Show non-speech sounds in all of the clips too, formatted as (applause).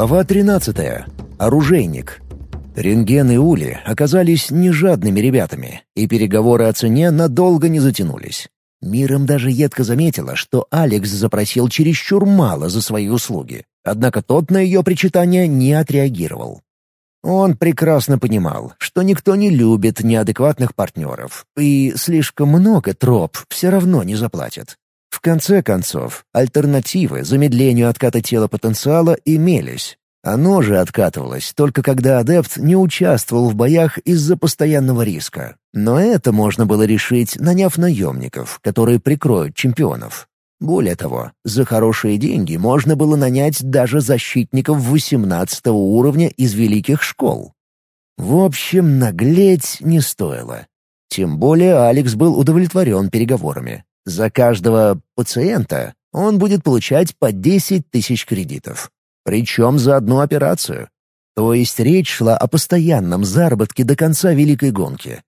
Глава 13. Оружейник. Рентген и Ули оказались нежадными ребятами, и переговоры о цене надолго не затянулись. Миром даже едко заметила, что Алекс запросил чересчур мало за свои услуги, однако тот на ее причитание не отреагировал. Он прекрасно понимал, что никто не любит неадекватных партнеров, и слишком много троп все равно не заплатят. В конце концов, альтернативы замедлению отката тела потенциала имелись. Оно же откатывалось только когда адепт не участвовал в боях из-за постоянного риска. Но это можно было решить, наняв наемников, которые прикроют чемпионов. Более того, за хорошие деньги можно было нанять даже защитников 18 уровня из великих школ. В общем, наглеть не стоило. Тем более Алекс был удовлетворен переговорами. За каждого пациента он будет получать по 10 тысяч кредитов. Причем за одну операцию. То есть речь шла о постоянном заработке до конца Великой гонки.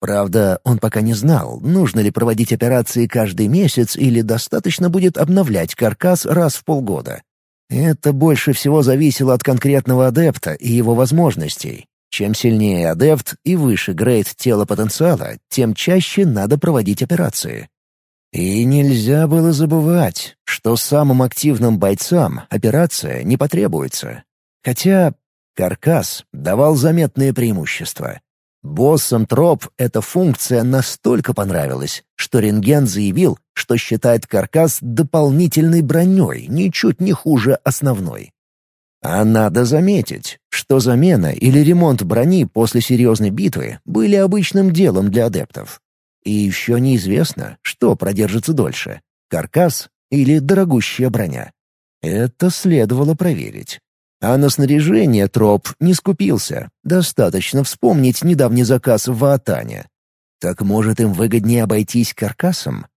Правда, он пока не знал, нужно ли проводить операции каждый месяц или достаточно будет обновлять каркас раз в полгода. Это больше всего зависело от конкретного адепта и его возможностей. Чем сильнее адепт и выше грейд тела потенциала, тем чаще надо проводить операции. И нельзя было забывать, что самым активным бойцам операция не потребуется. Хотя каркас давал заметные преимущества. Боссам троп эта функция настолько понравилась, что рентген заявил, что считает каркас дополнительной броней, ничуть не хуже основной. А надо заметить, что замена или ремонт брони после серьезной битвы были обычным делом для адептов. И еще неизвестно, что продержится дольше — каркас или дорогущая броня. Это следовало проверить. А на снаряжение троп не скупился. Достаточно вспомнить недавний заказ в Ваатане. Так может им выгоднее обойтись каркасом?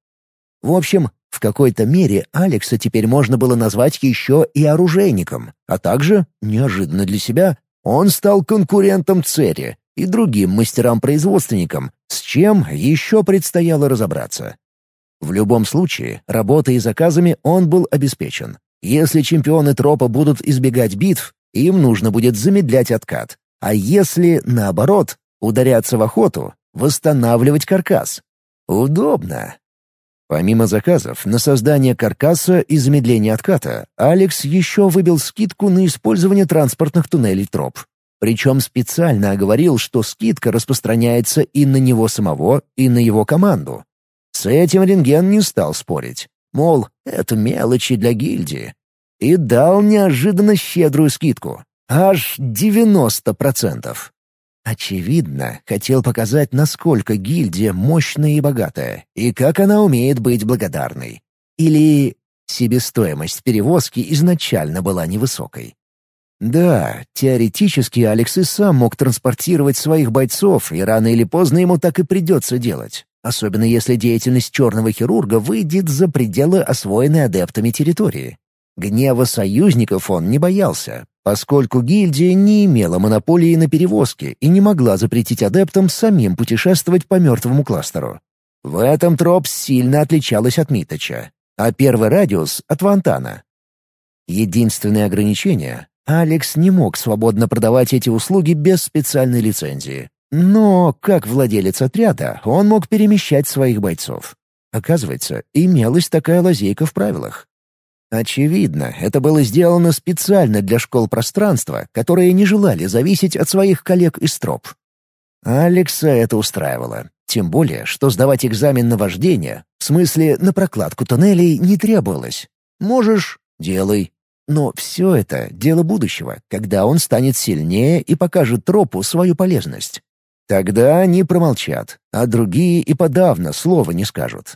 В общем, в какой-то мере Алекса теперь можно было назвать еще и оружейником, а также, неожиданно для себя, он стал конкурентом Цери и другим мастерам-производственникам, с чем еще предстояло разобраться. В любом случае, работой и заказами он был обеспечен. Если чемпионы тропа будут избегать битв, им нужно будет замедлять откат. А если, наоборот, ударяться в охоту, восстанавливать каркас. Удобно. Помимо заказов на создание каркаса и замедление отката, Алекс еще выбил скидку на использование транспортных туннелей троп. Причем специально оговорил, что скидка распространяется и на него самого, и на его команду. С этим рентген не стал спорить. Мол, это мелочи для гильдии. И дал неожиданно щедрую скидку. Аж 90%. Очевидно, хотел показать, насколько гильдия мощная и богатая, и как она умеет быть благодарной. Или себестоимость перевозки изначально была невысокой. Да, теоретически Алекс и сам мог транспортировать своих бойцов, и рано или поздно ему так и придется делать. Особенно если деятельность черного хирурга выйдет за пределы освоенной адептами территории. Гнева союзников он не боялся, поскольку гильдия не имела монополии на перевозки и не могла запретить адептам самим путешествовать по мертвому кластеру. В этом троп сильно отличалась от Миточа, а первый радиус — от Вантана. Единственное ограничение Алекс не мог свободно продавать эти услуги без специальной лицензии. Но, как владелец отряда, он мог перемещать своих бойцов. Оказывается, имелась такая лазейка в правилах. Очевидно, это было сделано специально для школ пространства, которые не желали зависеть от своих коллег из троп. Алекса это устраивало. Тем более, что сдавать экзамен на вождение, в смысле на прокладку тоннелей, не требовалось. Можешь — делай. Но все это — дело будущего, когда он станет сильнее и покажет тропу свою полезность. Тогда они промолчат, а другие и подавно слова не скажут.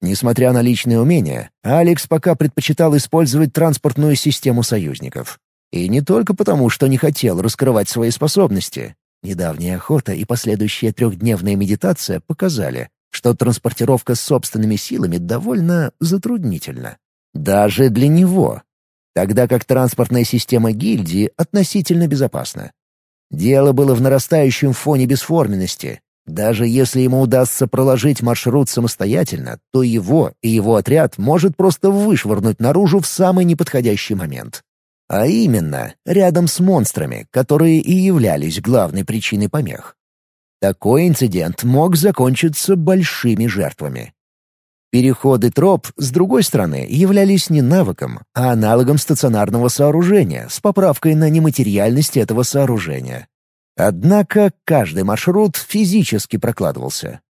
Несмотря на личные умения, Алекс пока предпочитал использовать транспортную систему союзников. И не только потому, что не хотел раскрывать свои способности. Недавняя охота и последующая трехдневная медитация показали, что транспортировка собственными силами довольно затруднительна. Даже для него, тогда как транспортная система гильдии относительно безопасна. Дело было в нарастающем фоне бесформенности. Даже если ему удастся проложить маршрут самостоятельно, то его и его отряд может просто вышвырнуть наружу в самый неподходящий момент. А именно, рядом с монстрами, которые и являлись главной причиной помех. Такой инцидент мог закончиться большими жертвами. Переходы троп, с другой стороны, являлись не навыком, а аналогом стационарного сооружения с поправкой на нематериальность этого сооружения. Однако каждый маршрут физически прокладывался.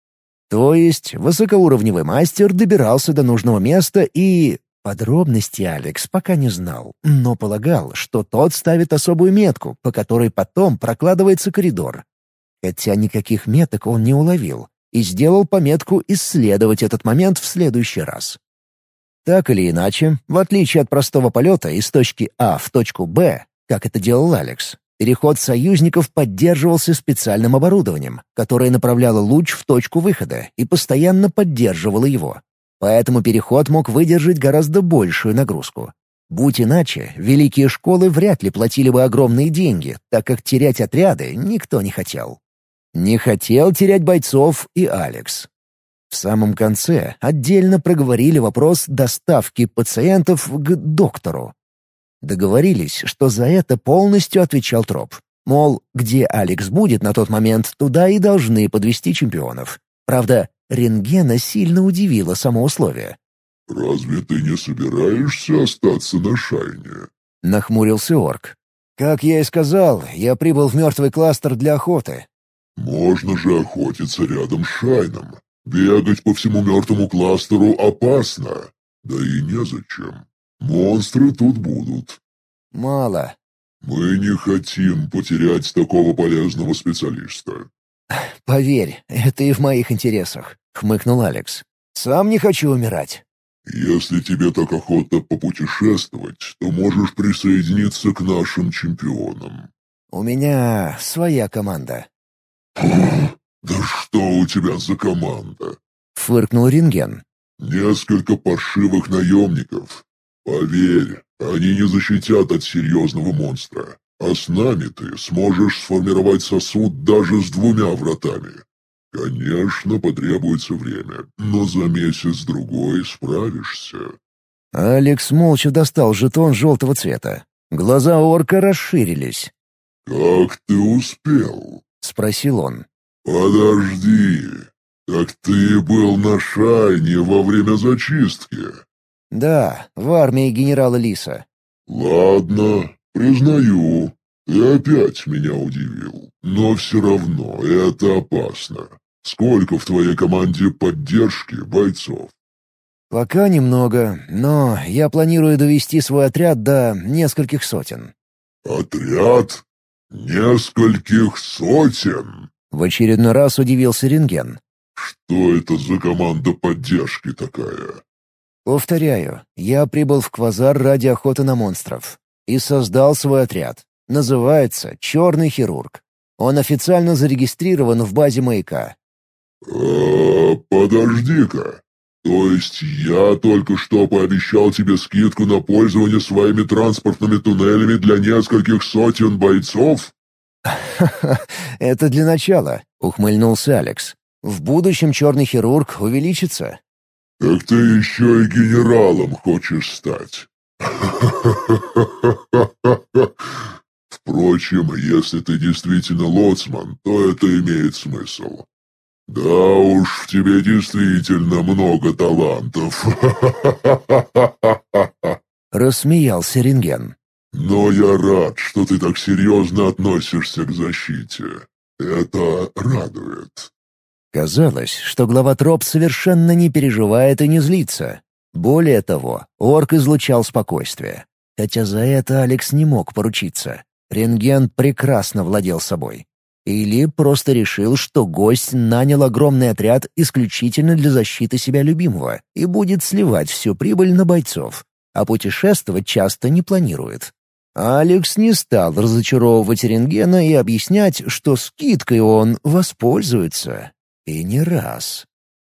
То есть высокоуровневый мастер добирался до нужного места и... Подробности Алекс пока не знал, но полагал, что тот ставит особую метку, по которой потом прокладывается коридор. Хотя никаких меток он не уловил и сделал пометку «исследовать этот момент в следующий раз». Так или иначе, в отличие от простого полета из точки А в точку Б, как это делал Алекс, Переход союзников поддерживался специальным оборудованием, которое направляло луч в точку выхода и постоянно поддерживало его. Поэтому переход мог выдержать гораздо большую нагрузку. Будь иначе, великие школы вряд ли платили бы огромные деньги, так как терять отряды никто не хотел. Не хотел терять бойцов и Алекс. В самом конце отдельно проговорили вопрос доставки пациентов к доктору. Договорились, что за это полностью отвечал Троп. Мол, где Алекс будет на тот момент, туда и должны подвести чемпионов. Правда, рентгена сильно удивило само условие. «Разве ты не собираешься остаться на Шайне?» — нахмурился орк. «Как я и сказал, я прибыл в мертвый кластер для охоты». «Можно же охотиться рядом с Шайном. Бегать по всему мертвому кластеру опасно. Да и незачем. Монстры тут будут. Мало. Мы не хотим потерять такого полезного специалиста. Поверь, это и в моих интересах, хмыкнул Алекс. Сам не хочу умирать. Если тебе так охота попутешествовать, то можешь присоединиться к нашим чемпионам. У меня своя команда. Да что у тебя за команда? Фыркнул Рентген. Несколько паршивых наемников, Поверь, они не защитят от серьезного монстра. А с нами ты сможешь сформировать сосуд даже с двумя вратами. Конечно, потребуется время, но за месяц-другой справишься. Алекс молча достал жетон желтого цвета. Глаза орка расширились. «Как ты успел?» — спросил он. «Подожди, так ты был на шайне во время зачистки?» «Да, в армии генерала Лиса». «Ладно, признаю, ты опять меня удивил. Но все равно это опасно. Сколько в твоей команде поддержки бойцов?» «Пока немного, но я планирую довести свой отряд до нескольких сотен». «Отряд? Нескольких сотен?» В очередной раз удивился Рентген. «Что это за команда поддержки такая?» Повторяю, я прибыл в Квазар ради охоты на монстров и создал свой отряд. Называется «Черный хирург». Он официально зарегистрирован в базе маяка. «А, подожди-ка. То есть я только что пообещал тебе скидку на пользование своими транспортными туннелями для нескольких сотен бойцов?» (laughs) это для начала», — ухмыльнулся Алекс. «В будущем черный хирург увеличится. «Так ты еще и генералом хочешь стать?» (laughs) Впрочем, если ты действительно лоцман, то это имеет смысл. Да уж, в тебе действительно много талантов. (laughs) Рассмеялся Рентген. Но я рад, что ты так серьезно относишься к защите. Это радует. Казалось, что глава троп совершенно не переживает и не злится. Более того, орк излучал спокойствие. Хотя за это Алекс не мог поручиться. Рентген прекрасно владел собой. Или просто решил, что гость нанял огромный отряд исключительно для защиты себя любимого и будет сливать всю прибыль на бойцов, а путешествовать часто не планирует. Алекс не стал разочаровывать рентгена и объяснять, что скидкой он воспользуется. И не раз.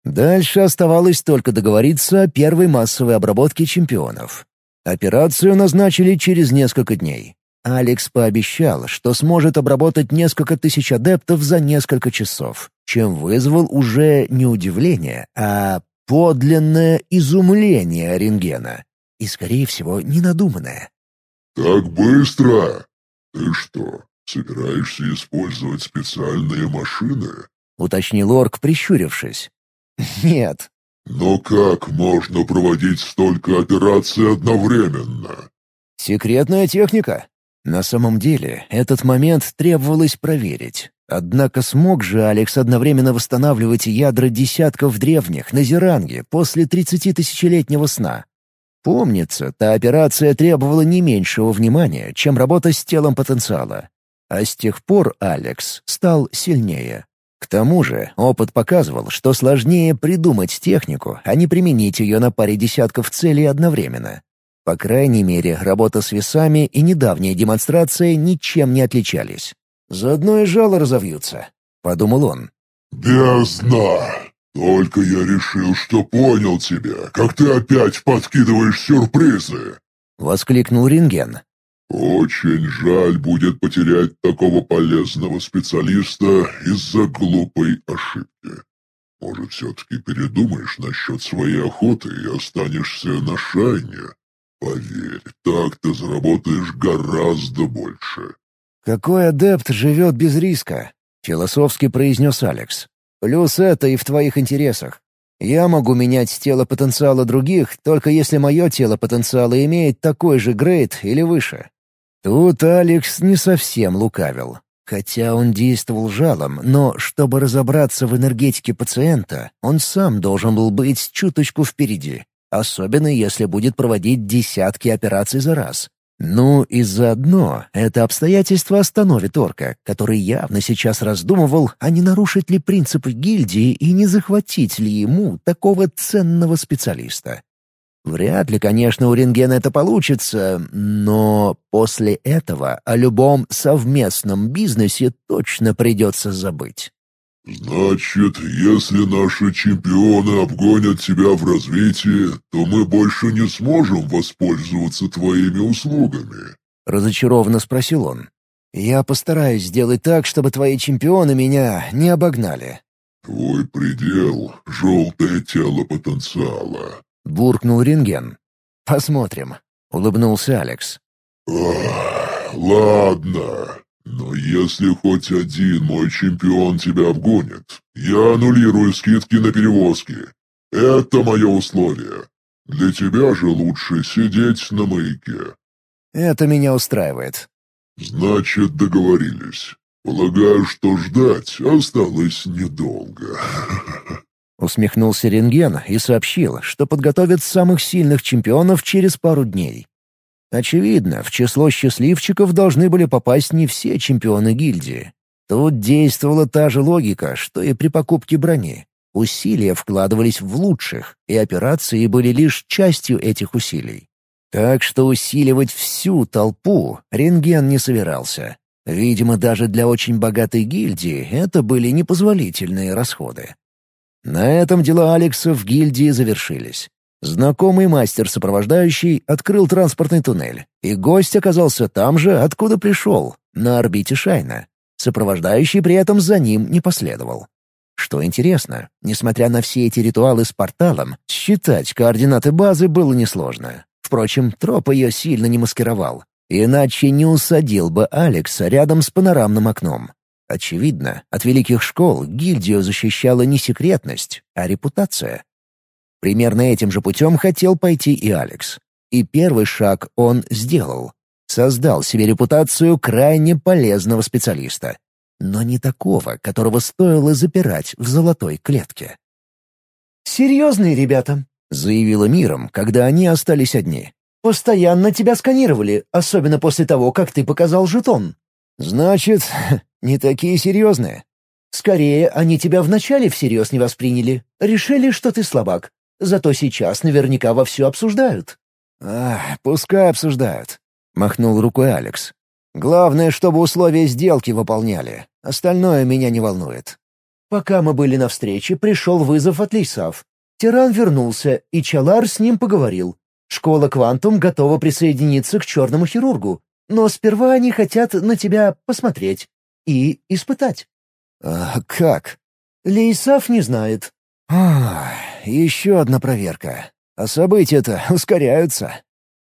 Дальше оставалось только договориться о первой массовой обработке чемпионов. Операцию назначили через несколько дней. Алекс пообещал, что сможет обработать несколько тысяч адептов за несколько часов, чем вызвал уже не удивление, а подлинное изумление рентгена. И, скорее всего, ненадуманное. «Так быстро? Ты что, собираешься использовать специальные машины?» — уточнил орк, прищурившись. (laughs) «Нет». «Но как можно проводить столько операций одновременно?» «Секретная техника. На самом деле, этот момент требовалось проверить. Однако смог же Алекс одновременно восстанавливать ядра десятков древних на Зеранге после 30-тысячелетнего сна. Помнится, та операция требовала не меньшего внимания, чем работа с телом потенциала. А с тех пор Алекс стал сильнее. К тому же опыт показывал, что сложнее придумать технику, а не применить ее на паре десятков целей одновременно. По крайней мере, работа с весами и недавняя демонстрация ничем не отличались. «Заодно и жало разовьются», — подумал он. «Бездна! Только я решил, что понял тебя, как ты опять подкидываешь сюрпризы!» — воскликнул Рентген. «Очень жаль будет потерять такого полезного специалиста из-за глупой ошибки. Может, все-таки передумаешь насчет своей охоты и останешься на шайне? Поверь, так ты заработаешь гораздо больше». «Какой адепт живет без риска?» — философски произнес Алекс. «Плюс это и в твоих интересах. Я могу менять тело потенциала других, только если мое тело потенциала имеет такой же грейд или выше». Тут Алекс не совсем лукавил. Хотя он действовал жалом, но чтобы разобраться в энергетике пациента, он сам должен был быть чуточку впереди, особенно если будет проводить десятки операций за раз. Ну и заодно это обстоятельство остановит орка, который явно сейчас раздумывал, а не нарушить ли принципы гильдии и не захватить ли ему такого ценного специалиста. Вряд ли, конечно, у рентгена это получится, но после этого о любом совместном бизнесе точно придется забыть. «Значит, если наши чемпионы обгонят тебя в развитии, то мы больше не сможем воспользоваться твоими услугами?» — разочарованно спросил он. «Я постараюсь сделать так, чтобы твои чемпионы меня не обогнали». «Твой предел — желтое тело потенциала», — буркнул рентген. «Посмотрим», — улыбнулся Алекс. «Ладно, но если хоть один мой чемпион тебя обгонит, я аннулирую скидки на перевозки. Это мое условие. Для тебя же лучше сидеть на маяке». «Это меня устраивает». «Значит, договорились. Полагаю, что ждать осталось недолго». (laughs) Усмехнулся рентген и сообщил, что подготовят самых сильных чемпионов через пару дней. Очевидно, в число счастливчиков должны были попасть не все чемпионы гильдии. Тут действовала та же логика, что и при покупке брони. Усилия вкладывались в лучших, и операции были лишь частью этих усилий. Так что усиливать всю толпу рентген не собирался. Видимо, даже для очень богатой гильдии это были непозволительные расходы. На этом дела Алекса в гильдии завершились. Знакомый мастер-сопровождающий открыл транспортный туннель, и гость оказался там же, откуда пришел, на орбите Шайна. Сопровождающий при этом за ним не последовал. Что интересно, несмотря на все эти ритуалы с порталом, считать координаты базы было несложно. Впрочем, троп ее сильно не маскировал, иначе не усадил бы Алекса рядом с панорамным окном. Очевидно, от великих школ гильдию защищала не секретность, а репутация. Примерно этим же путем хотел пойти и Алекс. И первый шаг он сделал. Создал себе репутацию крайне полезного специалиста. Но не такого, которого стоило запирать в золотой клетке. «Серьезные ребята», — заявила Миром, когда они остались одни. «Постоянно тебя сканировали, особенно после того, как ты показал жетон». «Значит, (laughs) не такие серьезные?» «Скорее, они тебя вначале всерьез не восприняли. Решили, что ты слабак. Зато сейчас наверняка вовсю обсуждают». «Ах, пускай обсуждают», — махнул рукой Алекс. «Главное, чтобы условия сделки выполняли. Остальное меня не волнует». Пока мы были на встрече, пришел вызов от Лейсав. Тиран вернулся, и Чалар с ним поговорил. Школа «Квантум» готова присоединиться к черному хирургу, но сперва они хотят на тебя посмотреть и испытать. «А как?» Лейсав не знает. «Ах, еще одна проверка. А события-то (laughs) ускоряются».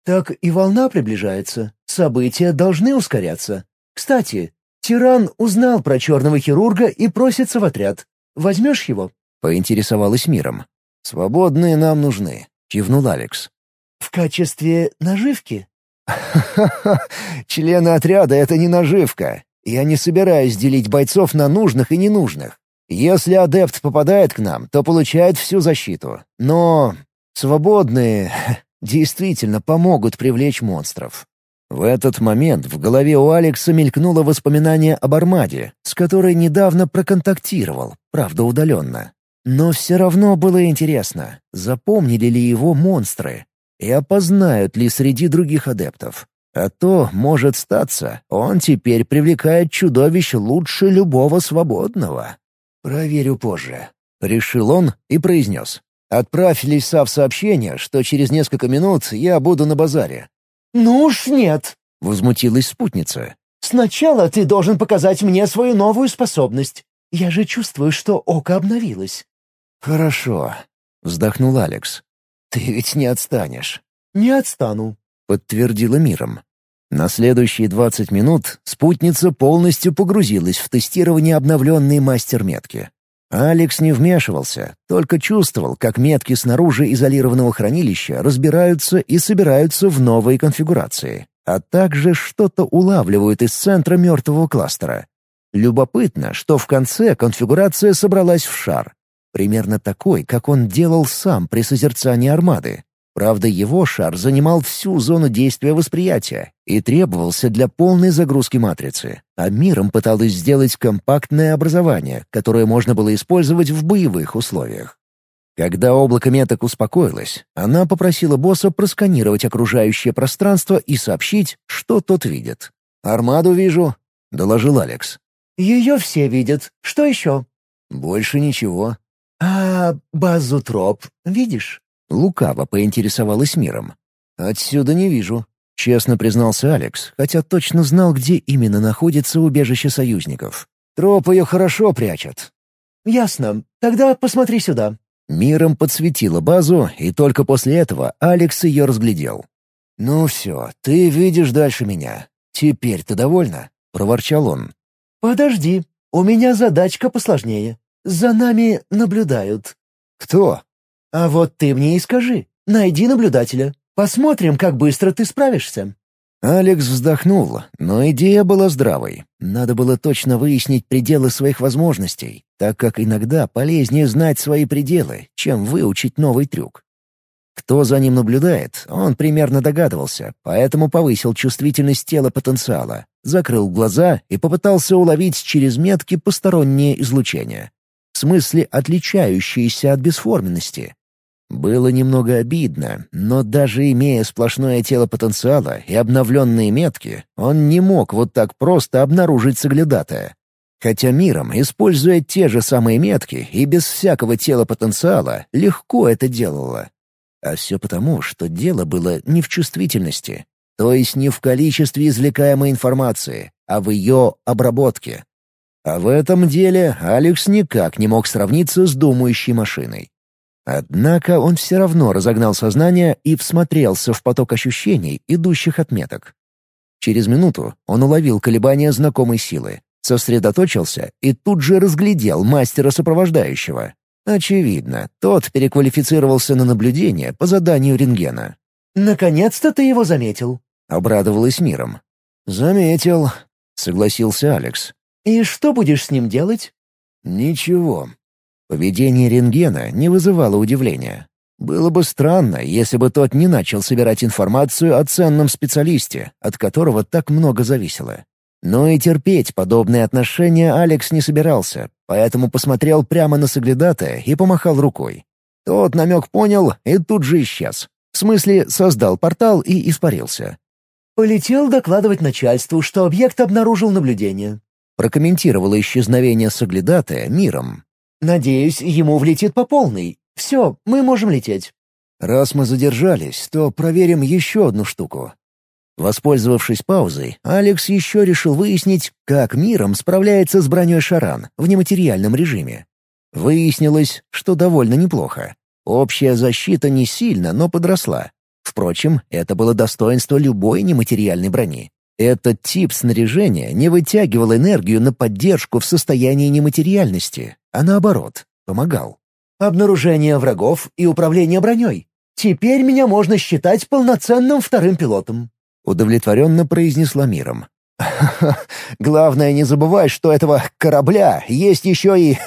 «Так и волна приближается. события должны ускоряться. Кстати, тиран узнал про черного хирурга и просится в отряд. Возьмешь его?» — поинтересовалась миром. «Свободные нам нужны», — кивнул Алекс. «В качестве наживки?» «Ха-ха-ха! (laughs) Члены отряда — это не наживка. Я не собираюсь делить бойцов на нужных и ненужных. Если адепт попадает к нам, то получает всю защиту. Но свободные (laughs) действительно помогут привлечь монстров. В этот момент в голове у Алекса мелькнуло воспоминание об Армаде, с которой недавно проконтактировал, правда удаленно. Но все равно было интересно, запомнили ли его монстры и опознают ли среди других адептов. А то, может статься, он теперь привлекает чудовищ лучше любого свободного. «Проверю позже», — решил он и произнес. «Отправь Лиса в сообщение, что через несколько минут я буду на базаре». «Ну уж нет», — возмутилась спутница. «Сначала ты должен показать мне свою новую способность. Я же чувствую, что око обновилось». «Хорошо», — вздохнул Алекс. «Ты ведь не отстанешь». «Не отстану», — подтвердила миром. На следующие двадцать минут спутница полностью погрузилась в тестирование обновленной мастер-метки. Алекс не вмешивался, только чувствовал, как метки снаружи изолированного хранилища разбираются и собираются в новые конфигурации, а также что-то улавливают из центра мертвого кластера. Любопытно, что в конце конфигурация собралась в шар, примерно такой, как он делал сам при созерцании армады. Правда, его шар занимал всю зону действия восприятия и требовался для полной загрузки матрицы, а миром пыталась сделать компактное образование, которое можно было использовать в боевых условиях. Когда облако меток успокоилось, она попросила босса просканировать окружающее пространство и сообщить, что тот видит. «Армаду вижу», — доложил Алекс. «Ее все видят. Что еще?» «Больше ничего». «А базу троп видишь?» Лукаво поинтересовалась миром. «Отсюда не вижу», — честно признался Алекс, хотя точно знал, где именно находится убежище союзников. «Троп ее хорошо прячет». «Ясно. Тогда посмотри сюда». Миром подсветила базу, и только после этого Алекс ее разглядел. «Ну все, ты видишь дальше меня. Теперь ты довольна?» — проворчал он. «Подожди, у меня задачка посложнее. За нами наблюдают». «Кто?» А вот ты мне и скажи. Найди наблюдателя. Посмотрим, как быстро ты справишься». Алекс вздохнул, но идея была здравой. Надо было точно выяснить пределы своих возможностей, так как иногда полезнее знать свои пределы, чем выучить новый трюк. Кто за ним наблюдает, он примерно догадывался, поэтому повысил чувствительность тела потенциала, закрыл глаза и попытался уловить через метки постороннее излучение. В смысле, отличающиеся от бесформенности. Было немного обидно, но даже имея сплошное тело потенциала и обновленные метки, он не мог вот так просто обнаружить соглядатая. Хотя миром, используя те же самые метки и без всякого тела потенциала, легко это делала. А все потому, что дело было не в чувствительности, то есть не в количестве извлекаемой информации, а в ее обработке. А в этом деле Алекс никак не мог сравниться с думающей машиной. Однако он все равно разогнал сознание и всмотрелся в поток ощущений, идущих от меток. Через минуту он уловил колебания знакомой силы, сосредоточился и тут же разглядел мастера сопровождающего. Очевидно, тот переквалифицировался на наблюдение по заданию рентгена. «Наконец-то ты его заметил», — обрадовалась миром. «Заметил», — согласился Алекс. «И что будешь с ним делать?» «Ничего. Поведение рентгена не вызывало удивления. Было бы странно, если бы тот не начал собирать информацию о ценном специалисте, от которого так много зависело. Но и терпеть подобные отношения Алекс не собирался, поэтому посмотрел прямо на соглядатая и помахал рукой. Тот намек понял и тут же исчез. В смысле, создал портал и испарился. «Полетел докладывать начальству, что объект обнаружил наблюдение», прокомментировала исчезновение соглядатая миром. Надеюсь, ему влетит по полной. Все, мы можем лететь». «Раз мы задержались, то проверим еще одну штуку». Воспользовавшись паузой, Алекс еще решил выяснить, как миром справляется с броней Шаран в нематериальном режиме. Выяснилось, что довольно неплохо. Общая защита не сильно, но подросла. Впрочем, это было достоинство любой нематериальной брони. Этот тип снаряжения не вытягивал энергию на поддержку в состоянии нематериальности, а наоборот, помогал. «Обнаружение врагов и управление броней. Теперь меня можно считать полноценным вторым пилотом», — удовлетворенно произнесла миром. «Главное, не забывай, что этого корабля есть еще и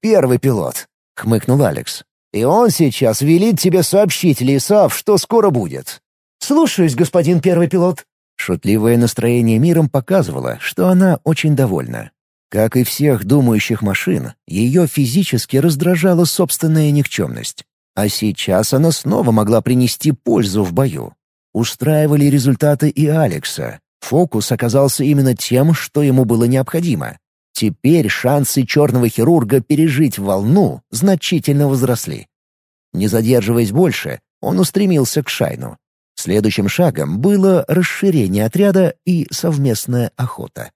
первый пилот», — хмыкнул Алекс. «И он сейчас велит тебе сообщить Лисав, что скоро будет». «Слушаюсь, господин первый пилот», Шутливое настроение миром показывало, что она очень довольна. Как и всех думающих машин, ее физически раздражала собственная никчемность. А сейчас она снова могла принести пользу в бою. Устраивали результаты и Алекса. Фокус оказался именно тем, что ему было необходимо. Теперь шансы черного хирурга пережить волну значительно возросли. Не задерживаясь больше, он устремился к Шайну. Следующим шагом было расширение отряда и совместная охота.